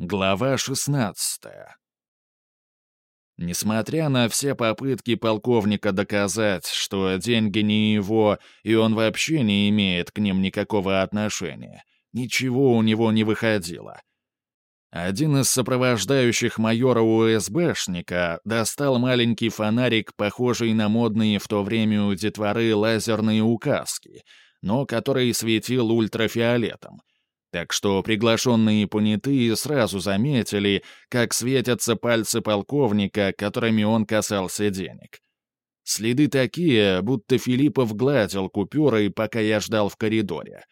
Глава 16 Несмотря на все попытки полковника доказать, что деньги не его, и он вообще не имеет к ним никакого отношения, ничего у него не выходило. Один из сопровождающих майора УСБшника достал маленький фонарик, похожий на модные в то время у детворы лазерные указки, но который светил ультрафиолетом — так что приглашенные понятые сразу заметили, как светятся пальцы полковника, которыми он касался денег. Следы такие, будто Филиппов гладил купюры, пока я ждал в коридоре.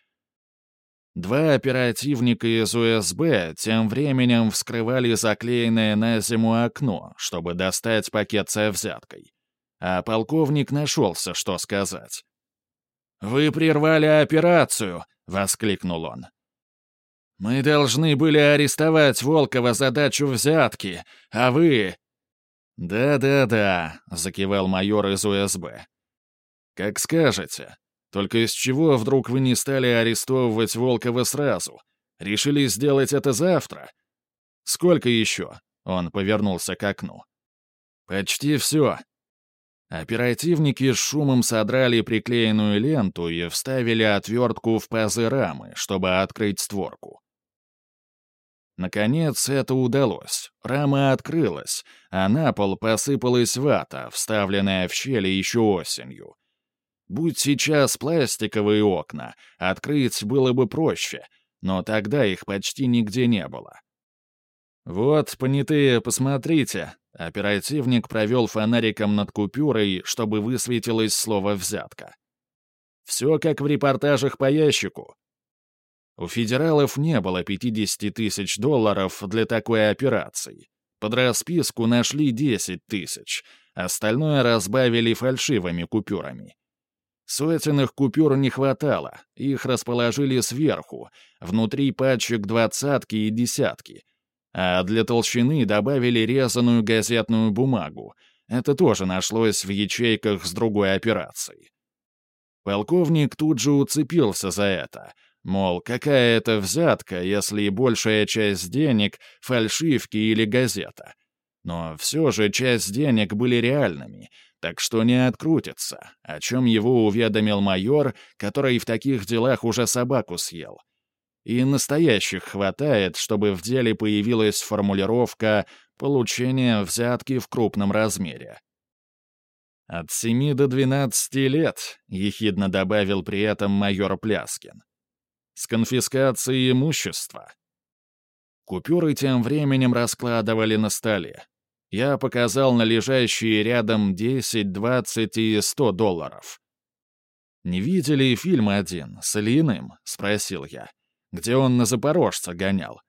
Два оперативника из УСБ тем временем вскрывали заклеенное на зиму окно, чтобы достать пакет со взяткой. А полковник нашелся, что сказать. «Вы прервали операцию!» — воскликнул он. «Мы должны были арестовать Волкова за дачу взятки, а вы...» «Да-да-да», — закивал майор из УСБ. «Как скажете. Только из чего вдруг вы не стали арестовывать Волкова сразу? Решили сделать это завтра? Сколько еще?» Он повернулся к окну. «Почти все». Оперативники с шумом содрали приклеенную ленту и вставили отвертку в пазы рамы, чтобы открыть створку. Наконец это удалось. Рама открылась, а на пол посыпалась вата, вставленная в щели еще осенью. Будь сейчас пластиковые окна, открыть было бы проще, но тогда их почти нигде не было. «Вот, понятые, посмотрите», — оперативник провел фонариком над купюрой, чтобы высветилось слово «взятка». «Все как в репортажах по ящику. У федералов не было 50 тысяч долларов для такой операции. Под расписку нашли 10 тысяч, остальное разбавили фальшивыми купюрами. Сотенных купюр не хватало, их расположили сверху, внутри пачек двадцатки и десятки. А для толщины добавили резаную газетную бумагу. Это тоже нашлось в ячейках с другой операцией. Полковник тут же уцепился за это — Мол, какая это взятка, если большая часть денег — фальшивки или газета. Но все же часть денег были реальными, так что не открутится, о чем его уведомил майор, который в таких делах уже собаку съел. И настоящих хватает, чтобы в деле появилась формулировка «получение взятки в крупном размере». «От семи до двенадцати лет», — ехидно добавил при этом майор Пляскин с конфискацией имущества. Купюры тем временем раскладывали на столе. Я показал на лежащие рядом 10, 20 и 100 долларов. «Не видели фильм один с Ильиным?» — спросил я. «Где он на Запорожца гонял?»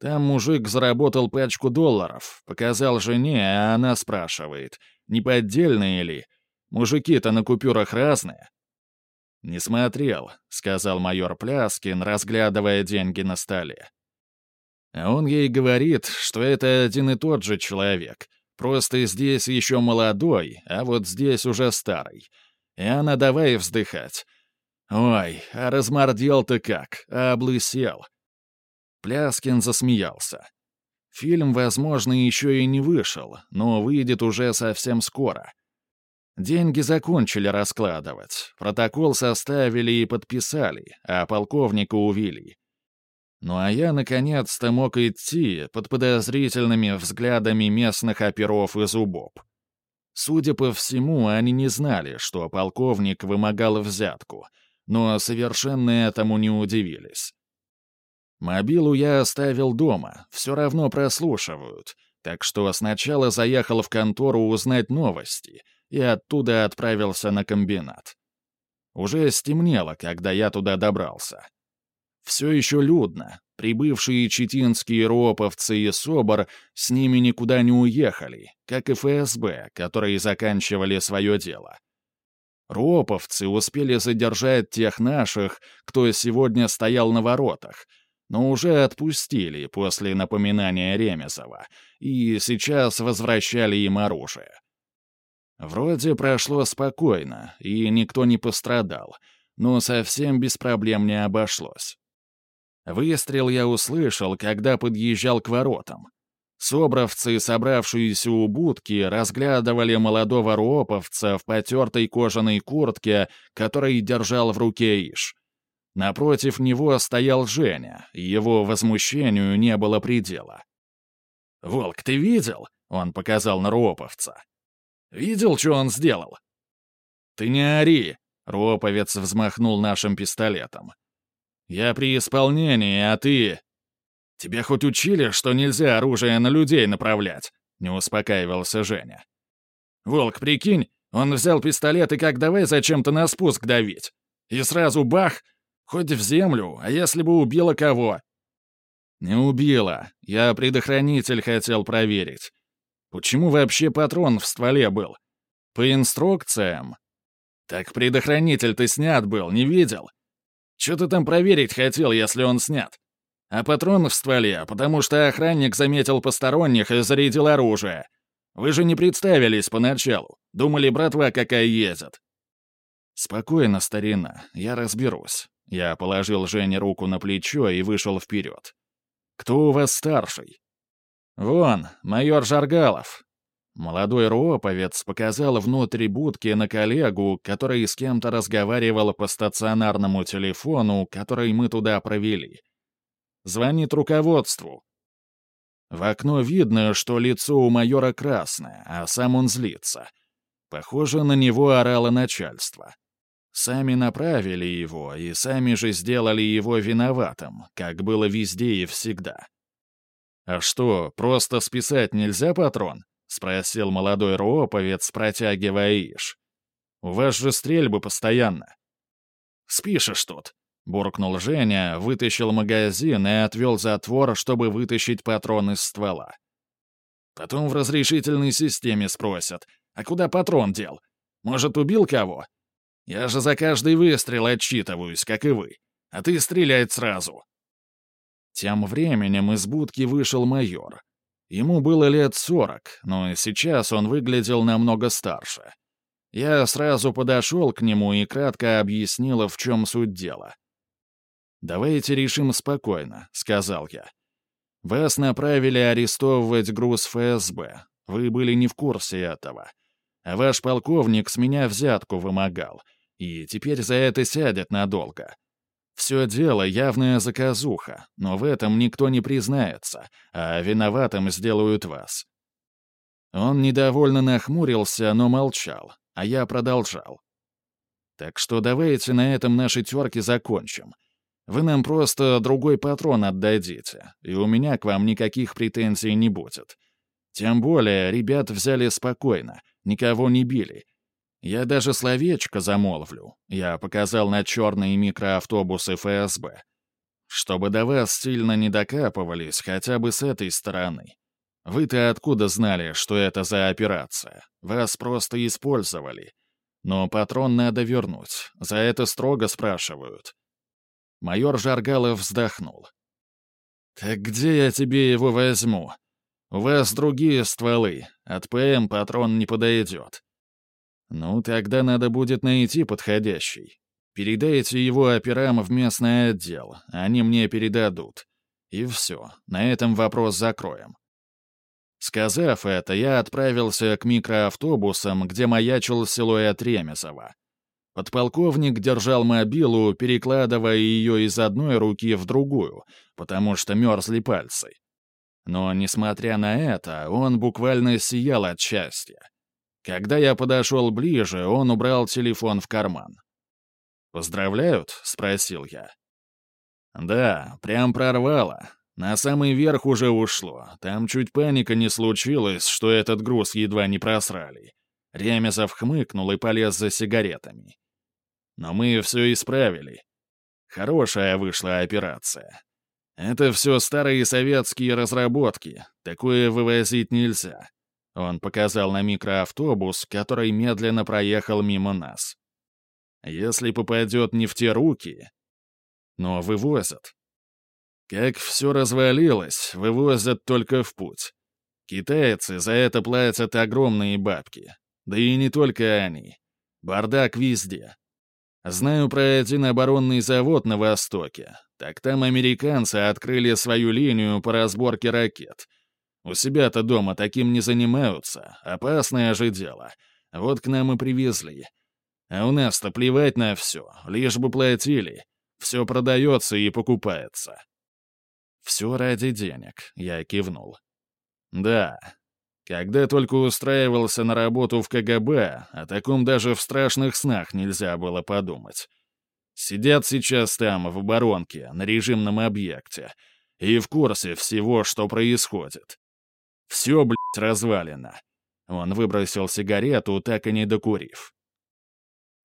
Там мужик заработал пачку долларов, показал жене, а она спрашивает, не поддельные ли? Мужики-то на купюрах разные. «Не смотрел», — сказал майор Пляскин, разглядывая деньги на столе. А он ей говорит, что это один и тот же человек, просто здесь еще молодой, а вот здесь уже старый. И она давай вздыхать. «Ой, а размордел-то как, а облысел». Пляскин засмеялся. Фильм, возможно, еще и не вышел, но выйдет уже совсем скоро. Деньги закончили раскладывать, протокол составили и подписали, а полковника увели. Ну а я, наконец-то, мог идти под подозрительными взглядами местных оперов и зубов. Судя по всему, они не знали, что полковник вымогал взятку, но совершенно этому не удивились. Мобилу я оставил дома, все равно прослушивают, так что сначала заехал в контору узнать новости — и оттуда отправился на комбинат. Уже стемнело, когда я туда добрался. Все еще людно. Прибывшие читинские роповцы и СОБР с ними никуда не уехали, как и ФСБ, которые заканчивали свое дело. Роповцы успели задержать тех наших, кто сегодня стоял на воротах, но уже отпустили после напоминания Ремезова, и сейчас возвращали им оружие. Вроде прошло спокойно, и никто не пострадал, но совсем без проблем не обошлось. Выстрел я услышал, когда подъезжал к воротам. Собравцы, собравшиеся у будки, разглядывали молодого руоповца в потертой кожаной куртке, который держал в руке Иш. Напротив него стоял Женя, его возмущению не было предела. «Волк, ты видел?» — он показал на руоповца. «Видел, что он сделал?» «Ты не ори!» — руоповец взмахнул нашим пистолетом. «Я при исполнении, а ты...» «Тебя хоть учили, что нельзя оружие на людей направлять?» — не успокаивался Женя. «Волк, прикинь, он взял пистолет и как давай зачем-то на спуск давить. И сразу бах! Хоть в землю, а если бы убило кого?» «Не убило. Я предохранитель хотел проверить. Почему вообще патрон в стволе был? По инструкциям?» «Так предохранитель ты снят был, не видел? Что ты там проверить хотел, если он снят? А патрон в стволе, потому что охранник заметил посторонних и зарядил оружие. Вы же не представились поначалу. Думали, братва какая едет. Спокойно, старина, я разберусь. Я положил Жене руку на плечо и вышел вперед. Кто у вас старший? Вон, майор Жаргалов. Молодой руоповец показал внутрь будки на коллегу, который с кем-то разговаривал по стационарному телефону, который мы туда провели. Звонит руководству. В окно видно, что лицо у майора красное, а сам он злится. Похоже, на него орало начальство. Сами направили его и сами же сделали его виноватым, как было везде и всегда. «А что, просто списать нельзя патрон?» — спросил молодой рооповец, протягивая иш. «У вас же стрельбы постоянно». «Спишешь тут», — буркнул Женя, вытащил магазин и отвел затвор, чтобы вытащить патрон из ствола. «Потом в разрешительной системе спросят, а куда патрон дел? Может, убил кого? Я же за каждый выстрел отчитываюсь, как и вы, а ты стрелять сразу». Тем временем из будки вышел майор. Ему было лет сорок, но сейчас он выглядел намного старше. Я сразу подошел к нему и кратко объяснил, в чем суть дела. «Давайте решим спокойно», — сказал я. «Вас направили арестовывать груз ФСБ. Вы были не в курсе этого. А ваш полковник с меня взятку вымогал, и теперь за это сядет надолго. Все дело явная заказуха, но в этом никто не признается, а виноватым сделают вас». Он недовольно нахмурился, но молчал, а я продолжал. «Так что давайте на этом наши терки закончим. Вы нам просто другой патрон отдадите, и у меня к вам никаких претензий не будет. Тем более, ребят взяли спокойно, никого не били. Я даже словечко замолвлю. Я показал на черные микроавтобусы ФСБ. Чтобы до вас сильно не докапывались хотя бы с этой стороны. Вы-то откуда знали, что это за операция? Вас просто использовали. Но патрон надо вернуть. За это строго спрашивают. Майор Жаргалов вздохнул. «Так где я тебе его возьму? У вас другие стволы, от ПМ патрон не подойдет». «Ну, тогда надо будет найти подходящий. Передайте его операм в местный отдел, они мне передадут. И все, на этом вопрос закроем». Сказав это, я отправился к микроавтобусам, где маячил силуэт Ремезова. Подполковник держал мобилу, перекладывая ее из одной руки в другую, потому что мерзли пальцы. Но, несмотря на это, он буквально сиял от счастья. Когда я подошел ближе, он убрал телефон в карман. «Поздравляют?» — спросил я. «Да, прям прорвало. На самый верх уже ушло. Там чуть паника не случилась, что этот груз едва не просрали». Ремезов хмыкнул и полез за сигаретами. Но мы все исправили. Хорошая вышла операция. Это все старые советские разработки. Такое вывозить нельзя. Он показал на микроавтобус, который медленно проехал мимо нас. Если попадет не в те руки... Но вывозят. Как все развалилось, вывозят только в путь. Китайцы за это платят огромные бабки. Да и не только они. Бардак везде. Знаю про один оборонный завод на Востоке. Так там американцы открыли свою линию по разборке ракет. У себя-то дома таким не занимаются, опасное же дело. Вот к нам и привезли. А у нас-то плевать на все, лишь бы платили. Все продается и покупается. Все ради денег, я кивнул. Да, когда только устраивался на работу в КГБ, о таком даже в страшных снах нельзя было подумать. Сидят сейчас там, в оборонке, на режимном объекте, и в курсе всего, что происходит. Все, блядь, развалено. Он выбросил сигарету, так и не докурив.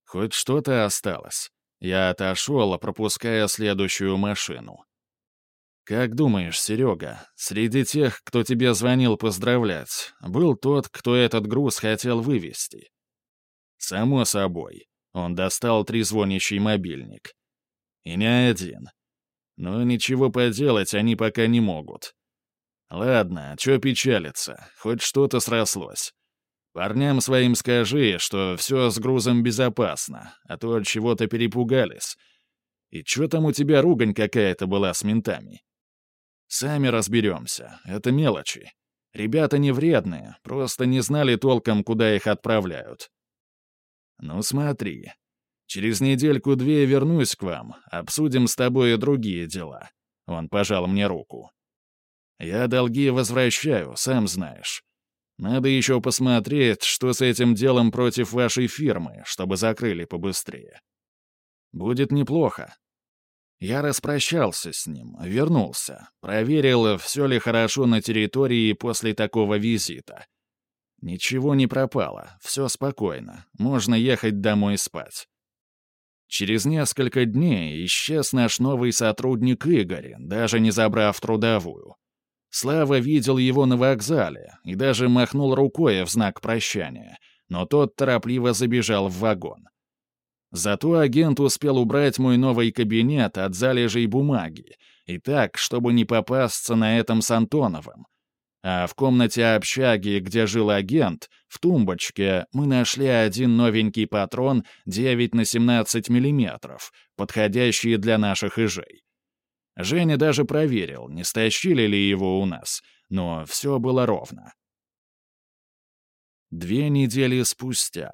Хоть что-то осталось. Я отошел, пропуская следующую машину. «Как думаешь, Серега, среди тех, кто тебе звонил поздравлять, был тот, кто этот груз хотел вывести?» «Само собой». Он достал трезвонящий мобильник. «И не один. Но ничего поделать они пока не могут. Ладно, чё печалиться, хоть что-то срослось. Парням своим скажи, что все с грузом безопасно, а то от чего-то перепугались. И чё там у тебя ругань какая-то была с ментами?» Сами разберемся, это мелочи. Ребята не вредные, просто не знали толком, куда их отправляют. Ну смотри, через недельку-две вернусь к вам, обсудим с тобой и другие дела. Он пожал мне руку. Я долги возвращаю, сам знаешь. Надо еще посмотреть, что с этим делом против вашей фирмы, чтобы закрыли побыстрее. Будет неплохо, я распрощался с ним, вернулся, проверил, все ли хорошо на территории после такого визита. Ничего не пропало, все спокойно, можно ехать домой спать. Через несколько дней исчез наш новый сотрудник Игорь, даже не забрав трудовую. Слава видел его на вокзале и даже махнул рукой в знак прощания, но тот торопливо забежал в вагон. Зато агент успел убрать мой новый кабинет от залежей бумаги, и так, чтобы не попасться на этом с Антоновым. А в комнате общаги, где жил агент, в тумбочке мы нашли один новенький патрон 9 на 17 миллиметров, подходящий для наших ижей. Женя даже проверил, не стащили ли его у нас, но все было ровно. Две недели спустя.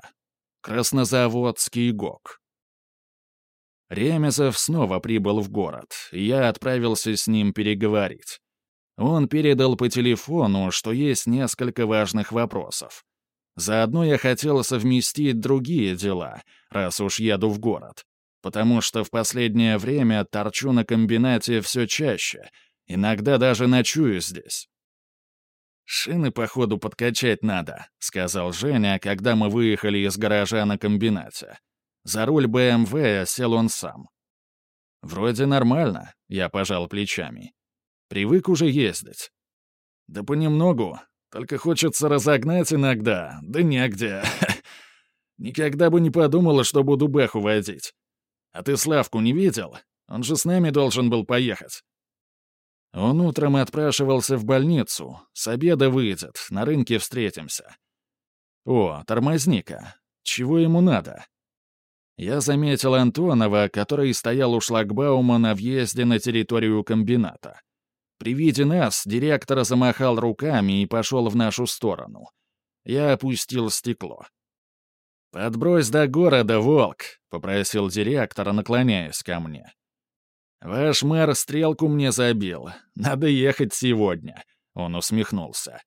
Краснозаводский ГОК. Ремезов снова прибыл в город, и я отправился с ним переговорить. Он передал по телефону, что есть несколько важных вопросов. Заодно я хотел совместить другие дела, раз уж еду в город, потому что в последнее время торчу на комбинате все чаще, иногда даже ночую здесь. «Шины, походу, подкачать надо», — сказал Женя, когда мы выехали из гаража на комбинате. За руль БМВ сел он сам. «Вроде нормально», — я пожал плечами. «Привык уже ездить». «Да понемногу. Только хочется разогнать иногда, да негде. Никогда бы не подумала, что буду Бэху водить. А ты Славку не видел? Он же с нами должен был поехать». Он утром отпрашивался в больницу. С обеда выйдет, на рынке встретимся. О, тормозника. Чего ему надо? Я заметил Антонова, который стоял у шлагбаума на въезде на территорию комбината. При виде нас директор замахал руками и пошел в нашу сторону. Я опустил стекло. «Подбрось до города, волк», — попросил директор, наклоняясь ко мне. «Ваш мэр стрелку мне забил. Надо ехать сегодня», — он усмехнулся.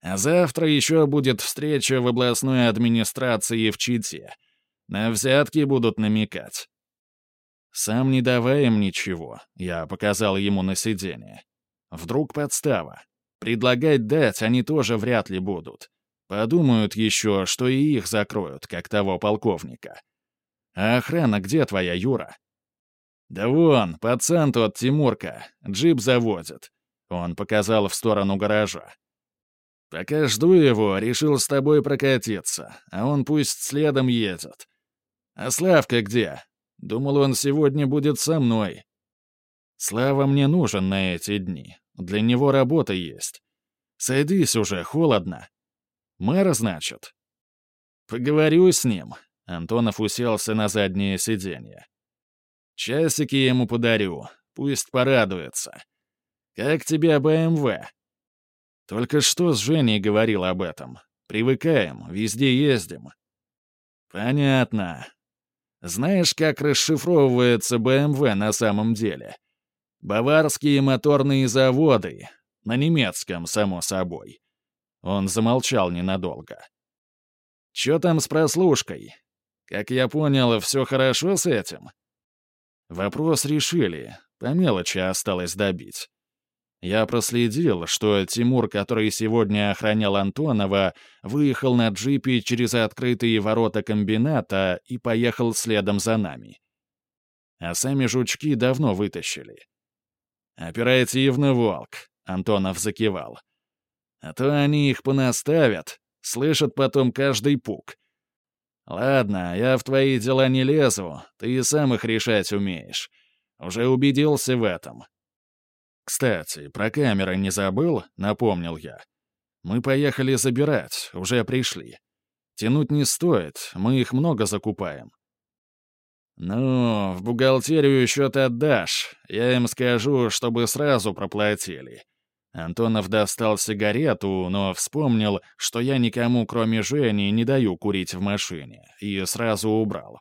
«А завтра еще будет встреча в областной администрации в Чите. На взятки будут намекать». «Сам не давай им ничего», — я показал ему на сиденье. «Вдруг подстава. Предлагать дать они тоже вряд ли будут. Подумают еще, что и их закроют, как того полковника. А охрана где твоя, Юра?» «Да вон, пацан тот, Тимурка, джип заводит». Он показал в сторону гаража. «Пока жду его, решил с тобой прокатиться, а он пусть следом едет. А Славка где? Думал, он сегодня будет со мной. Слава мне нужен на эти дни. Для него работа есть. Садись уже, холодно. Мэра, значит?» «Поговорю с ним». Антонов уселся на заднее сиденье. Часики ему подарю. Пусть порадуется. Как тебе БМВ? Только что с Женей говорил об этом. Привыкаем, везде ездим. Понятно. Знаешь, как расшифровывается БМВ на самом деле? Баварские моторные заводы. На немецком, само собой. Он замолчал ненадолго. «Чё там с прослушкой? Как я понял, все хорошо с этим?» Вопрос решили, по мелочи осталось добить. Я проследил, что Тимур, который сегодня охранял Антонова, выехал на джипе через открытые ворота комбината и поехал следом за нами. А сами жучки давно вытащили. «Оперативно, Волк», — Антонов закивал. «А то они их понаставят, слышат потом каждый пук. Ладно, я в твои дела не лезу, ты и сам их решать умеешь. Уже убедился в этом. «Кстати, про камеры не забыл?» — напомнил я. «Мы поехали забирать, уже пришли. Тянуть не стоит, мы их много закупаем». «Ну, в бухгалтерию счет отдашь. Я им скажу, чтобы сразу проплатили». Антонов достал сигарету, но вспомнил, что я никому, кроме Жени, не даю курить в машине, и сразу убрал.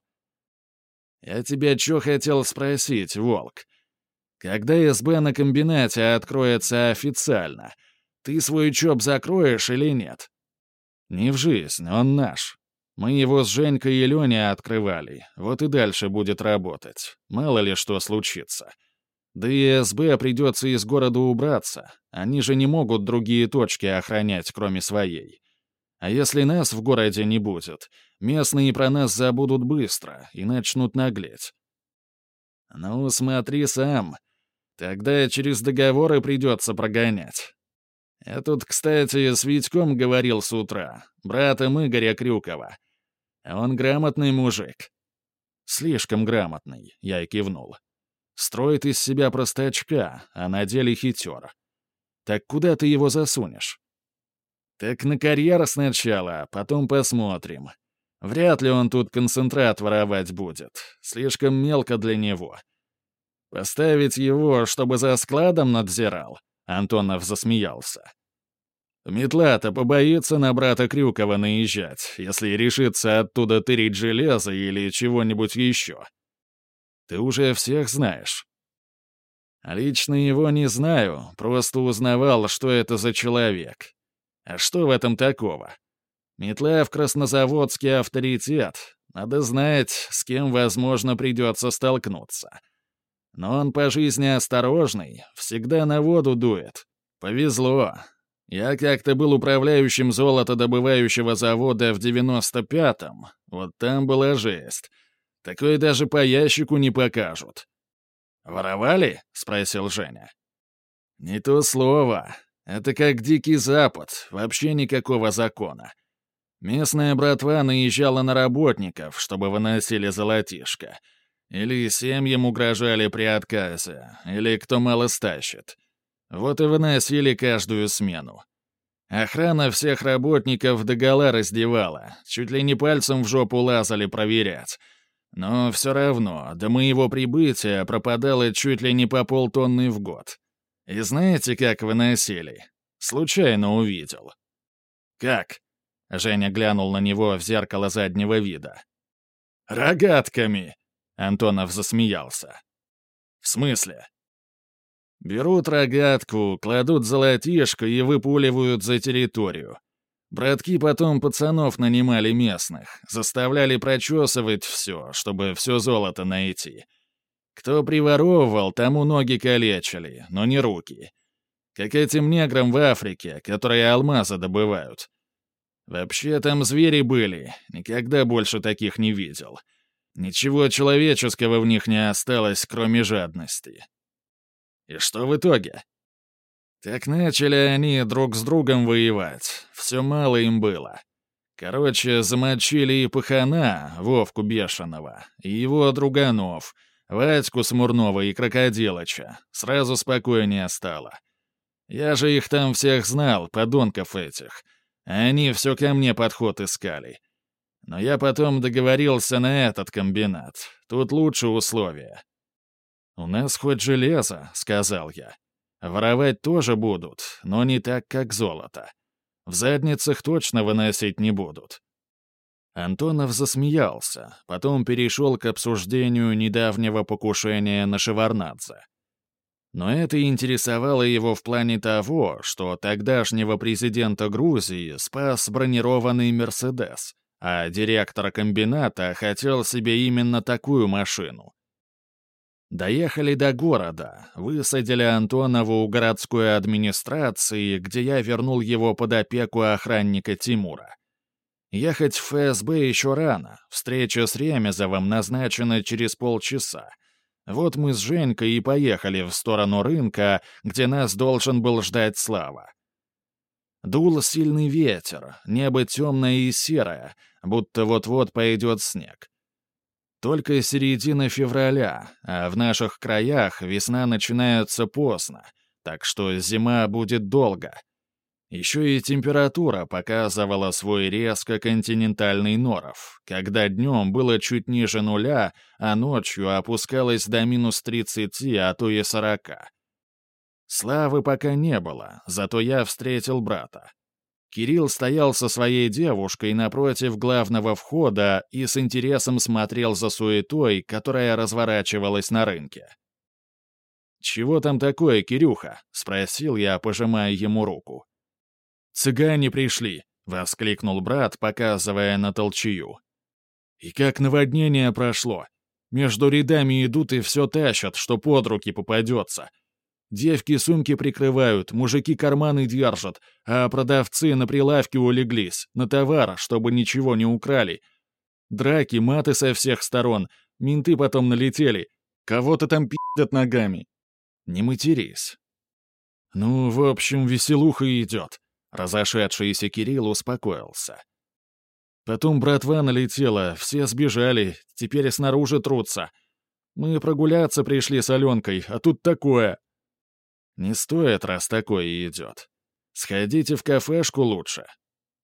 «Я тебя что хотел спросить, Волк? Когда СБ на комбинате откроется официально, ты свой ЧОП закроешь или нет? Не в жизнь, он наш. Мы его с Женькой и Леней открывали, вот и дальше будет работать. Мало ли что случится. Да и СБ придется из города убраться. Они же не могут другие точки охранять, кроме своей. А если нас в городе не будет, местные про нас забудут быстро и начнут наглеть. Ну, смотри сам. Тогда через договоры придется прогонять. Я тут, кстати, с Витьком говорил с утра, братом Игоря Крюкова. Он грамотный мужик. Слишком грамотный, я и кивнул. Строит из себя простачка, а на деле хитер. Так куда ты его засунешь? Так на карьер сначала, потом посмотрим. Вряд ли он тут концентрат воровать будет. Слишком мелко для него. «Поставить его, чтобы за складом надзирал?» Антонов засмеялся. «Метла-то побоится на брата Крюкова наезжать, если решится оттуда тырить железо или чего-нибудь еще. Ты уже всех знаешь». «Лично его не знаю, просто узнавал, что это за человек. А что в этом такого? Метла в Краснозаводске авторитет. Надо знать, с кем, возможно, придется столкнуться». Но он по жизни осторожный, всегда на воду дует. Повезло. Я как-то был управляющим золотодобывающего завода в 95-м. Вот там была жесть. Такое даже по ящику не покажут. «Воровали?» — спросил Женя. «Не то слово. Это как Дикий Запад, вообще никакого закона. Местная братва наезжала на работников, чтобы выносили золотишко. Или семьям угрожали при отказе, или кто мало стащит. Вот и выносили каждую смену. Охрана всех работников догола раздевала, чуть ли не пальцем в жопу лазали проверять. Но все равно, до моего прибытия пропадало чуть ли не по полтонны в год. И знаете, как выносили? Случайно увидел. «Как?» — Женя глянул на него в зеркало заднего вида. «Рогатками!» Антонов засмеялся. «В смысле?» «Берут рогатку, кладут золотишко и выпуливают за территорию. Братки потом пацанов нанимали местных, заставляли прочесывать все, чтобы все золото найти. Кто приворовывал, тому ноги калечили, но не руки. Как этим неграм в Африке, которые алмазы добывают. Вообще там звери были, никогда больше таких не видел. Ничего человеческого в них не осталось, кроме жадности. И что в итоге? Так начали они друг с другом воевать. Все мало им было. Короче, замочили и пахана, Вовку Бешеного, и его друганов, Вадьку Смурнова и Крокодилыча. Сразу спокойнее стало. Я же их там всех знал, подонков этих. они все ко мне подход искали. Но я потом договорился на этот комбинат. Тут лучше условия. «У нас хоть железо», — сказал я. «Воровать тоже будут, но не так, как золото. В задницах точно выносить не будут». Антонов засмеялся, потом перешел к обсуждению недавнего покушения на Шеварнадзе. Но это интересовало его в плане того, что тогдашнего президента Грузии спас бронированный «Мерседес», а директор комбината хотел себе именно такую машину. Доехали до города, высадили Антонова у городской администрации, где я вернул его под опеку охранника Тимура. Ехать в ФСБ еще рано, встреча с Ремезовым назначена через полчаса. Вот мы с Женькой и поехали в сторону рынка, где нас должен был ждать Слава. Дул сильный ветер, небо темное и серое, будто вот-вот пойдет снег. Только середина февраля, а в наших краях весна начинается поздно, так что зима будет долго. Еще и температура показывала свой резко континентальный норов, когда днем было чуть ниже нуля, а ночью опускалось до минус 30, а то и 40. Славы пока не было, зато я встретил брата. Кирилл стоял со своей девушкой напротив главного входа и с интересом смотрел за суетой, которая разворачивалась на рынке. «Чего там такое, Кирюха?» — спросил я, пожимая ему руку. «Цыгане пришли», — воскликнул брат, показывая на толчью. «И как наводнение прошло. Между рядами идут и все тащат, что под руки попадется. Девки сумки прикрывают, мужики карманы держат, а продавцы на прилавке улеглись, на товар, чтобы ничего не украли. Драки, маты со всех сторон, менты потом налетели. Кого-то там пи***ят ногами. Не матерись. Ну, в общем, веселуха идет. Разошедшийся Кирилл успокоился. Потом братва налетела, все сбежали, теперь снаружи трутся. Мы прогуляться пришли с Аленкой, а тут такое. Не стоит, раз такое идет. Сходите в кафешку лучше.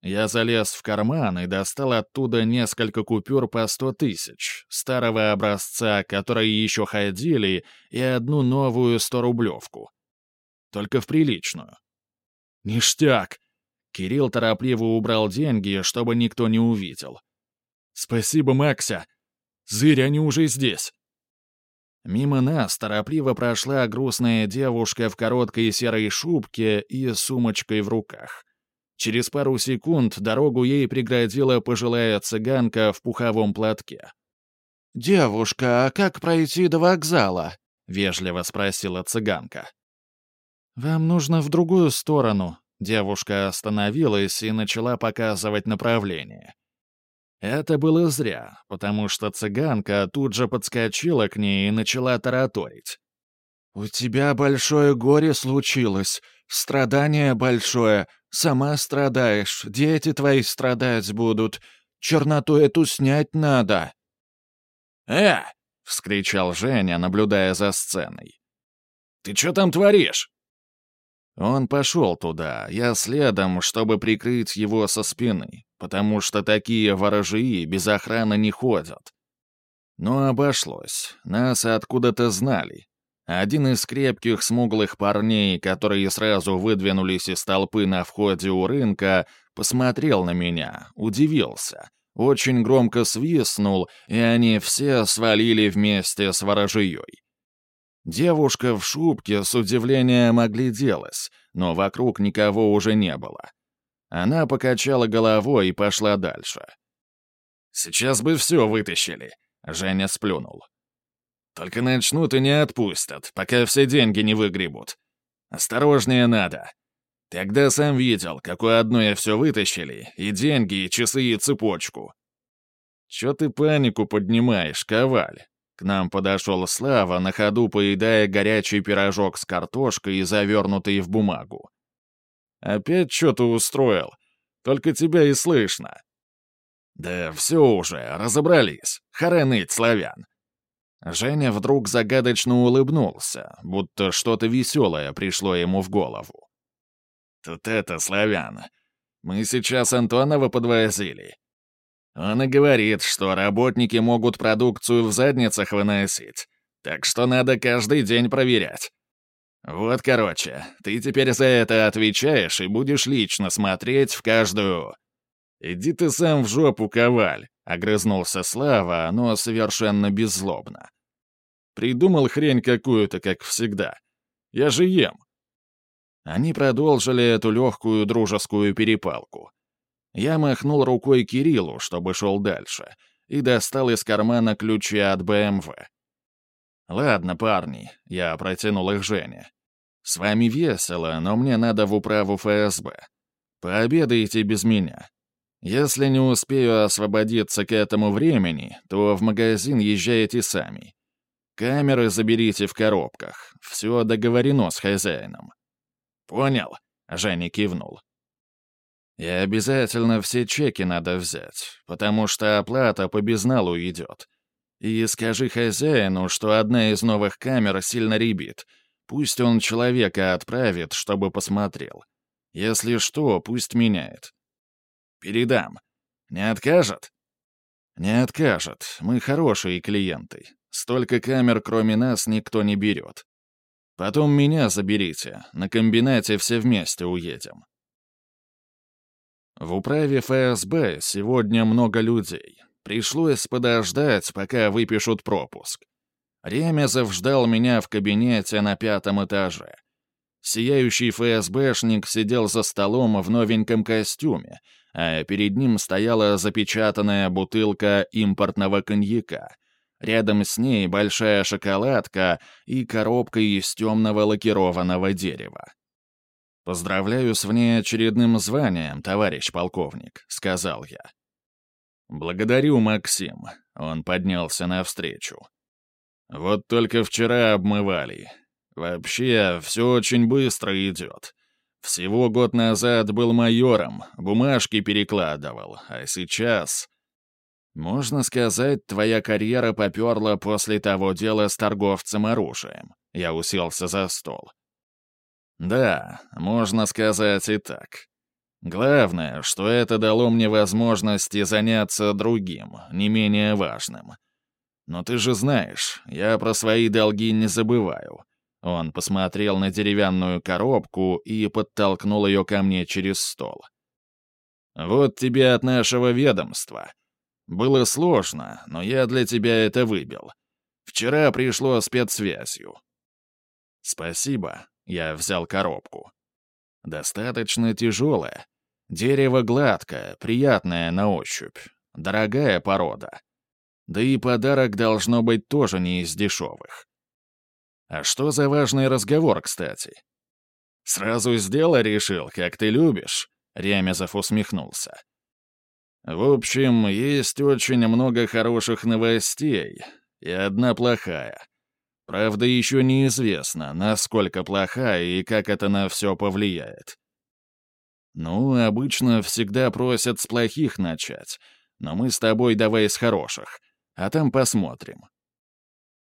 Я залез в карман и достал оттуда несколько купюр по сто тысяч, старого образца, которые еще ходили, и одну новую сто-рублевку. Только в приличную. «Ништяк!» Кирилл торопливо убрал деньги, чтобы никто не увидел. «Спасибо, Макся! Зырь, они уже здесь!» Мимо нас торопливо прошла грустная девушка в короткой серой шубке и сумочкой в руках. Через пару секунд дорогу ей преградила пожилая цыганка в пуховом платке. «Девушка, а как пройти до вокзала?» — вежливо спросила цыганка. «Вам нужно в другую сторону». Девушка остановилась и начала показывать направление. Это было зря, потому что цыганка тут же подскочила к ней и начала тараторить. «У тебя большое горе случилось, страдание большое, сама страдаешь, дети твои страдать будут, черноту эту снять надо». «Э!» — вскричал Женя, наблюдая за сценой. «Ты что там творишь?» Он пошел туда, я следом, чтобы прикрыть его со спины, потому что такие ворожии без охраны не ходят. Но обошлось, нас откуда-то знали. Один из крепких смуглых парней, которые сразу выдвинулись из толпы на входе у рынка, посмотрел на меня, удивился, очень громко свистнул, и они все свалили вместе с ворожией. Девушка в шубке с удивлением огляделась, но вокруг никого уже не было. Она покачала головой и пошла дальше. «Сейчас бы все вытащили», — Женя сплюнул. «Только начнут и не отпустят, пока все деньги не выгребут. Осторожнее надо. Тогда сам видел, как у одной все вытащили, и деньги, и часы, и цепочку. Чё ты панику поднимаешь, коваль?» К нам подошел Слава, на ходу поедая горячий пирожок с картошкой, завернутый в бумагу. «Опять что-то устроил. Только тебя и слышно». «Да все уже, разобрались. Харе славян». Женя вдруг загадочно улыбнулся, будто что-то веселое пришло ему в голову. «Тут это, славян, мы сейчас Антонова подвозили. Он и говорит, что работники могут продукцию в задницах выносить. Так что надо каждый день проверять. Вот, короче, ты теперь за это отвечаешь и будешь лично смотреть в каждую... «Иди ты сам в жопу, коваль!» — огрызнулся Слава, но совершенно беззлобно. «Придумал хрень какую-то, как всегда. Я же ем». Они продолжили эту легкую дружескую перепалку. Я махнул рукой Кириллу, чтобы шел дальше, и достал из кармана ключи от БМВ. «Ладно, парни», — я протянул их Жене. «С вами весело, но мне надо в управу ФСБ. Пообедаете без меня. Если не успею освободиться к этому времени, то в магазин езжаете сами. Камеры заберите в коробках. Все договорено с хозяином». «Понял», — Женя кивнул. И обязательно все чеки надо взять, потому что оплата по безналу идет. И скажи хозяину, что одна из новых камер сильно ребит. Пусть он человека отправит, чтобы посмотрел. Если что, пусть меняет. Передам. Не откажет? Не откажет. Мы хорошие клиенты. Столько камер, кроме нас, никто не берет. Потом меня заберите. На комбинате все вместе уедем. В управе ФСБ сегодня много людей. Пришлось подождать, пока выпишут пропуск. Ремезов ждал меня в кабинете на пятом этаже. Сияющий ФСБшник сидел за столом в новеньком костюме, а перед ним стояла запечатанная бутылка импортного коньяка. Рядом с ней большая шоколадка и коробка из темного лакированного дерева. «Поздравляю с внеочередным званием, товарищ полковник», — сказал я. «Благодарю, Максим», — он поднялся навстречу. «Вот только вчера обмывали. Вообще, все очень быстро идет. Всего год назад был майором, бумажки перекладывал, а сейчас...» «Можно сказать, твоя карьера поперла после того дела с торговцем оружием». Я уселся за стол. Да, можно сказать и так. Главное, что это дало мне возможность заняться другим, не менее важным. Но ты же знаешь, я про свои долги не забываю. Он посмотрел на деревянную коробку и подтолкнул ее ко мне через стол. «Вот тебе от нашего ведомства. Было сложно, но я для тебя это выбил. Вчера пришло спецсвязью». «Спасибо», я взял коробку. Достаточно тяжелая. Дерево гладкое, приятное на ощупь. Дорогая порода. Да и подарок должно быть тоже не из дешевых. А что за важный разговор, кстати? Сразу сделай решил, как ты любишь, Ремезов усмехнулся. В общем, есть очень много хороших новостей и одна плохая. Правда, еще неизвестно, насколько плохая и как это на все повлияет. Ну, обычно всегда просят с плохих начать, но мы с тобой давай с хороших, а там посмотрим.